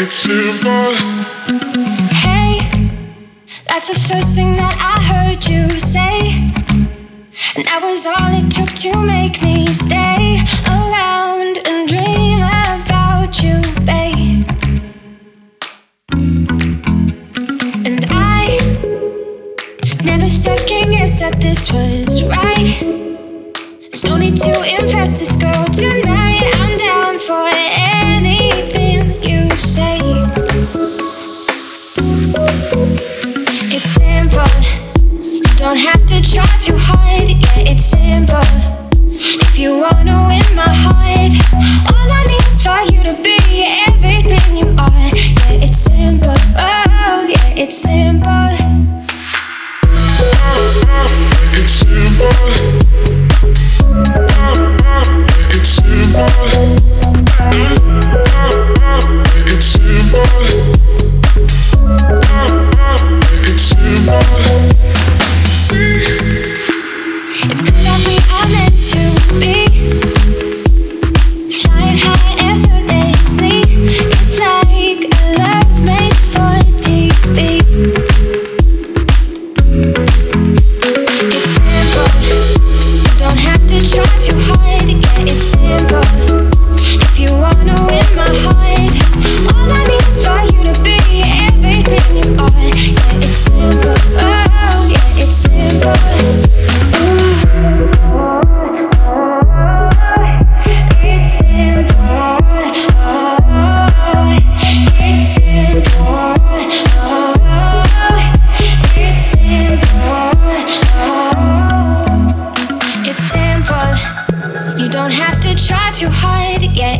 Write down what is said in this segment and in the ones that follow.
it's simple. Hey, that's the first thing that I heard you say. And that was all it took to make me stay around and dream about you, babe. And I never second guessed that this was right. There's no need to impress this girl tonight.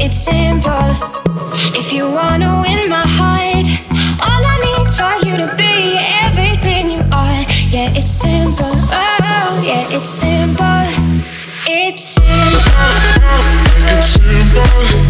It's simple. If you wanna win my heart, all I need's for you to be everything you are. Yeah, it's simple. Oh, yeah, it's simple. It's simple. it's simple.